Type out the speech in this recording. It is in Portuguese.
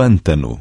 pântano.